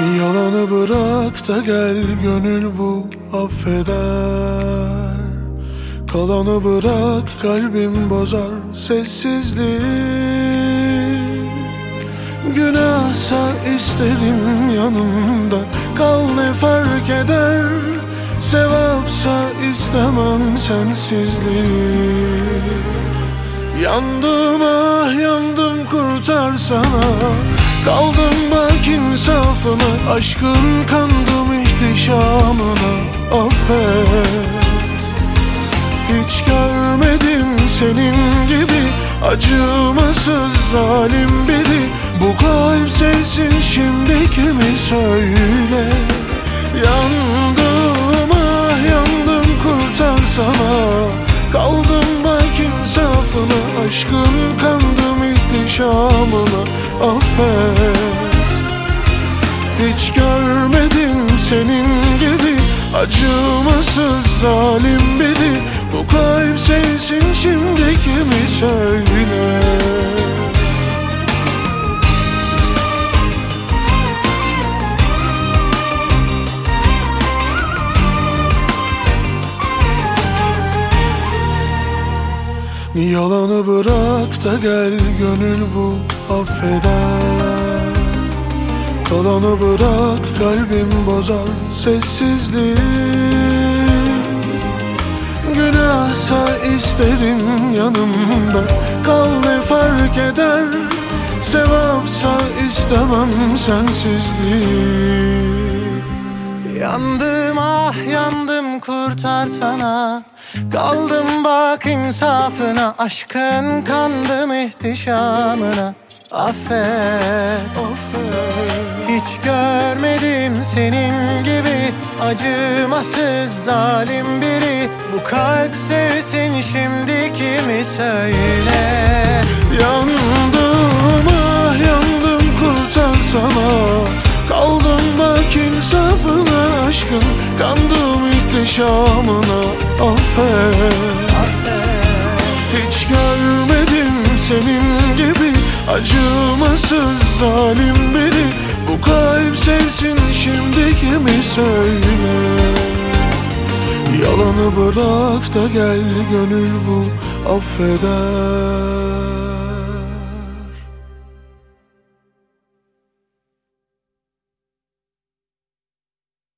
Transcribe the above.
Yalanı bırak da gel gönül bu affeder. Kalanı bırak kalbim bozar sessizliği. Günahsa isterim yanımda Kal ne fark eder. Sevapsa istemem sensizliği. Yandım ah yandım kurtarsana Kaldım bak insafına Aşkın kandım ihtişamına Affet. Hiç görmedim senin gibi Acımasız zalim biri. Bu kalp sensin şimdi kimi söyle? Yandım ah yandım kurtarsana Kaldım bak insafına Aşkın kandım ihtişamına Affet. Hiç görmedim senin gibi. Acımasız zalim biri. Bu kalp sensin şimdi kimi söyle? Yalanı bırak da gel gönül bu affeder. Kalanı bırak kalbim bozar sessizliği. Günahsa isterim yanımda Kal ne fark eder. Sevapsa istemem sensizliği. Yandım ah yandım kurtarsana Kaldım bak insafına Aşkın kandım ihtişamına Affet. Hiç görmedim senin gibi Acımasız zalim biri. Bu kalp sevsin şimdi kimi söyle? Yandım ah yandım kurtarsana Kaldım bak insafına aşkın Kandım ihtişamına. Affet. Hiç görmedim senin gibi Acımasız zalim biri. Bu kalp sevsin şimdi kimi söyle? Yalanı bırak da gel gönül bu affeder